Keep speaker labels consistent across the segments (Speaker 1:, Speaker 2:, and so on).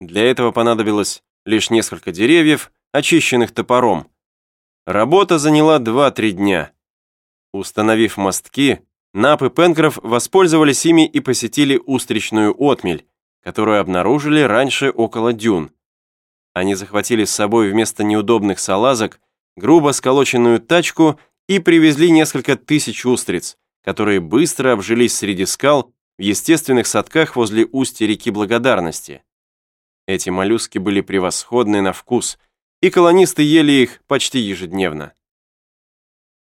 Speaker 1: Для этого понадобилось лишь несколько деревьев, очищенных топором. Работа заняла 2-3 дня. Установив мостки, Нап и Пенкроф воспользовались ими и посетили устричную отмель, которую обнаружили раньше около дюн. Они захватили с собой вместо неудобных салазок грубо сколоченную тачку и привезли несколько тысяч устриц, которые быстро обжились среди скал в естественных садках возле устья реки Благодарности. Эти моллюски были превосходны на вкус, и колонисты ели их почти ежедневно.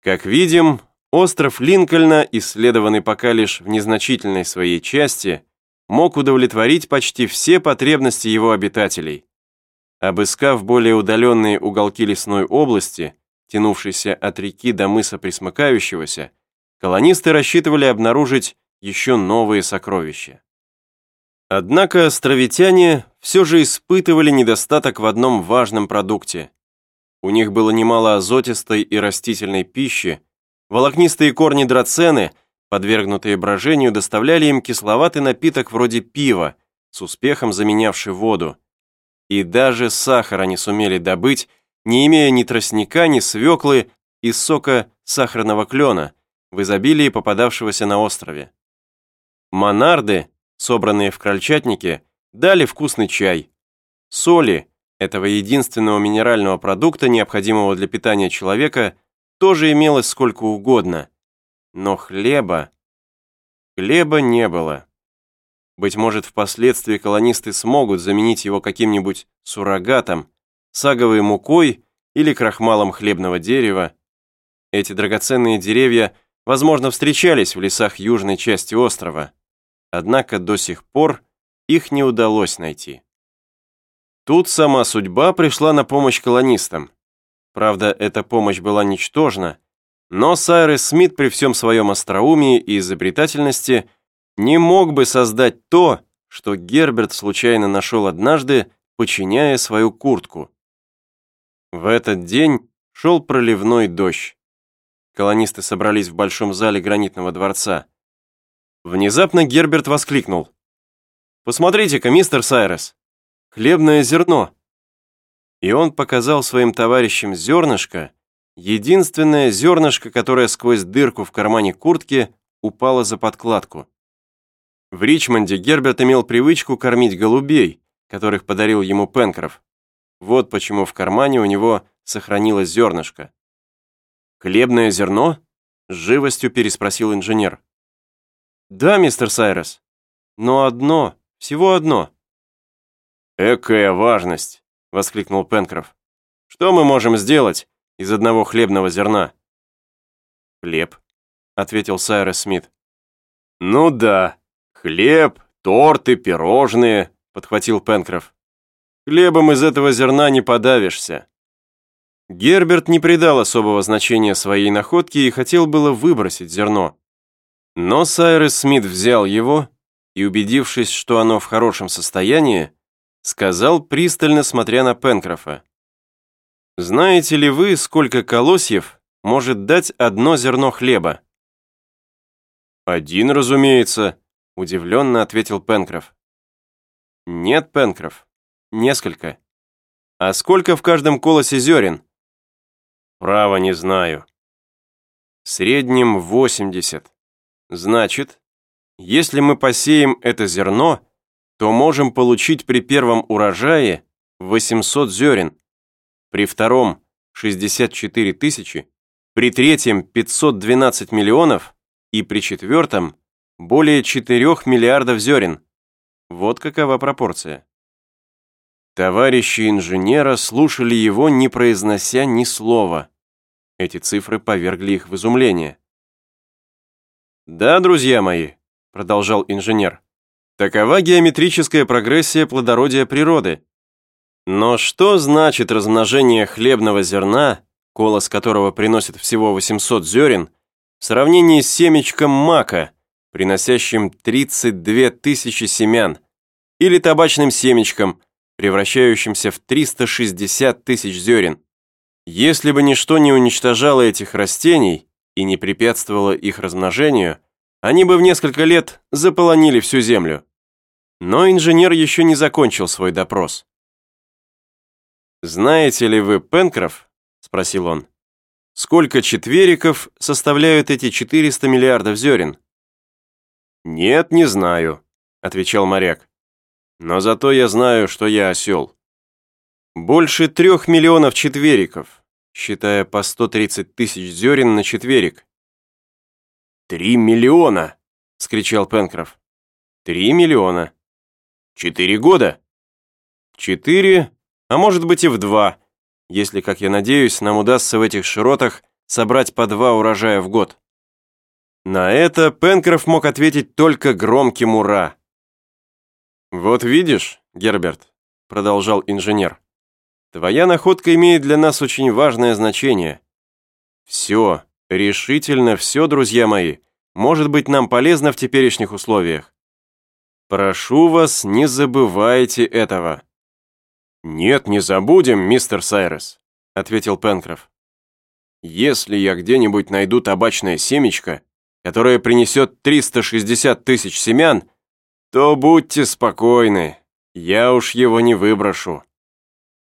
Speaker 1: Как видим, остров Линкольна, исследованный пока лишь в незначительной своей части, мог удовлетворить почти все потребности его обитателей. Обыскав более удаленные уголки лесной области, тянувшейся от реки до мыса Присмыкающегося, колонисты рассчитывали обнаружить еще новые сокровища. Однако островитяне все же испытывали недостаток в одном важном продукте. У них было немало азотистой и растительной пищи, волокнистые корни драцены, подвергнутые брожению, доставляли им кисловатый напиток вроде пива, с успехом заменявший воду. И даже сахар они сумели добыть, не имея ни тростника, ни свеклы из сока сахарного клена, в изобилии попадавшегося на острове. Монарды, собранные в крольчатнике, дали вкусный чай. Соли, этого единственного минерального продукта, необходимого для питания человека, тоже имелось сколько угодно. Но хлеба... Хлеба не было. Быть может, впоследствии колонисты смогут заменить его каким-нибудь суррогатом, саговой мукой или крахмалом хлебного дерева. Эти драгоценные деревья, возможно, встречались в лесах южной части острова, однако до сих пор их не удалось найти. Тут сама судьба пришла на помощь колонистам. Правда, эта помощь была ничтожна, но Сайрес Смит при всем своем остроумии и изобретательности не мог бы создать то, что Герберт случайно нашел однажды, подчиняя свою куртку. В этот день шел проливной дождь. Колонисты собрались в большом зале гранитного дворца. Внезапно Герберт воскликнул. «Посмотрите-ка, мистер Сайрес, хлебное зерно!» И он показал своим товарищам зернышко, единственное зернышко, которое сквозь дырку в кармане куртки упало за подкладку. В Ричмонде Герберт имел привычку кормить голубей, которых подарил ему Пенкроф. Вот почему в кармане у него сохранилось зернышко. «Хлебное зерно?» — с живостью переспросил инженер. «Да, мистер Сайрес. Но одно, всего одно». «Экая важность!» — воскликнул Пенкроф. «Что мы можем сделать из одного хлебного зерна?» «Хлеб», — ответил Сайрес Смит. «Ну да, хлеб, торты, пирожные», — подхватил Пенкроф. Хлебом из этого зерна не подавишься. Герберт не придал особого значения своей находке и хотел было выбросить зерно. Но Сайрес Смит взял его и, убедившись, что оно в хорошем состоянии, сказал, пристально смотря на Пенкрофа. «Знаете ли вы, сколько колосьев может дать одно зерно хлеба?» «Один, разумеется», — удивленно ответил Пенкроф. «Нет, Пенкроф, Несколько. А сколько в каждом колосе зерен? Право не знаю. В среднем 80. Значит, если мы посеем это зерно, то можем получить при первом урожае 800 зерен, при втором 64 тысячи, при третьем 512 миллионов и при четвертом более 4 миллиардов зерен. Вот какова пропорция. Товарищи инженера слушали его, не произнося ни слова. Эти цифры повергли их в изумление. «Да, друзья мои», — продолжал инженер, «такова геометрическая прогрессия плодородия природы. Но что значит размножение хлебного зерна, колос которого приносит всего 800 зерен, в сравнении с семечком мака, приносящим 32 тысячи семян, или табачным семечком, превращающимся в 360 тысяч зерен. Если бы ничто не уничтожало этих растений и не препятствовало их размножению, они бы в несколько лет заполонили всю землю. Но инженер еще не закончил свой допрос. «Знаете ли вы, Пенкроф?» – спросил он. «Сколько четвериков составляют эти 400 миллиардов зерен?» «Нет, не знаю», – отвечал моряк. «Но зато я знаю, что я осел. Больше трех миллионов четвериков, считая по 130 тысяч зерен на четверик». «Три миллиона!» – скричал Пенкроф. «Три миллиона. Четыре года?» «Четыре, а может быть и в два, если, как я надеюсь, нам удастся в этих широтах собрать по два урожая в год». На это Пенкроф мог ответить только громким «Ура!». «Вот видишь, Герберт», — продолжал инженер, «твоя находка имеет для нас очень важное значение. Все, решительно все, друзья мои, может быть нам полезно в теперешних условиях. Прошу вас, не забывайте этого». «Нет, не забудем, мистер Сайрес», — ответил Пенкроф. «Если я где-нибудь найду табачное семечко, которое принесет 360 тысяч семян, то будьте спокойны, я уж его не выброшу.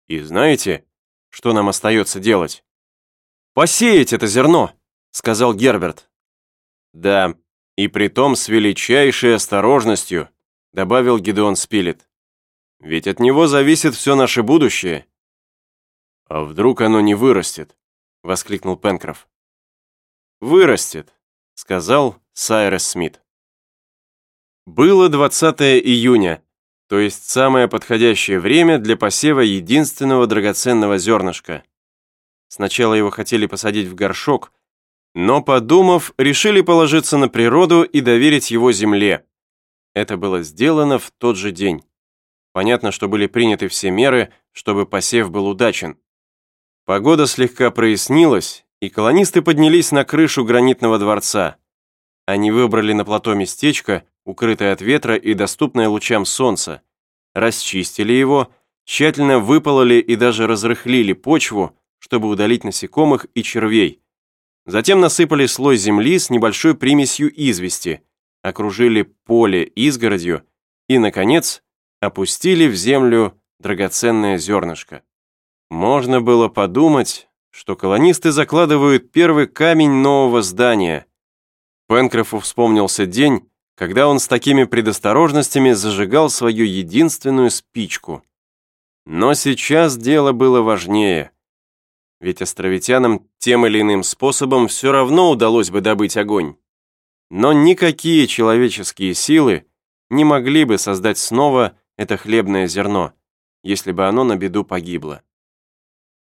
Speaker 1: И знаете, что нам остается делать? «Посеять это зерно», — сказал Герберт. «Да, и притом с величайшей осторожностью», — добавил Гидеон Спилет. «Ведь от него зависит все наше будущее». «А вдруг оно не вырастет?» — воскликнул Пенкроф. «Вырастет», сказал Сайрес Смит. Было 20 июня, то есть самое подходящее время для посева единственного драгоценного зернышка. Сначала его хотели посадить в горшок, но, подумав, решили положиться на природу и доверить его земле. Это было сделано в тот же день. Понятно, что были приняты все меры, чтобы посев был удачен. Погода слегка прояснилась, и колонисты поднялись на крышу гранитного дворца. Они выбрали на плато местечко, укрытое от ветра и доступное лучам солнца, расчистили его, тщательно выпололи и даже разрыхлили почву, чтобы удалить насекомых и червей. Затем насыпали слой земли с небольшой примесью извести, окружили поле изгородью и, наконец, опустили в землю драгоценное зернышко. Можно было подумать, что колонисты закладывают первый камень нового здания. Пенкрофу вспомнился день, когда он с такими предосторожностями зажигал свою единственную спичку. Но сейчас дело было важнее. Ведь островитянам тем или иным способом все равно удалось бы добыть огонь. Но никакие человеческие силы не могли бы создать снова это хлебное зерно, если бы оно на беду погибло.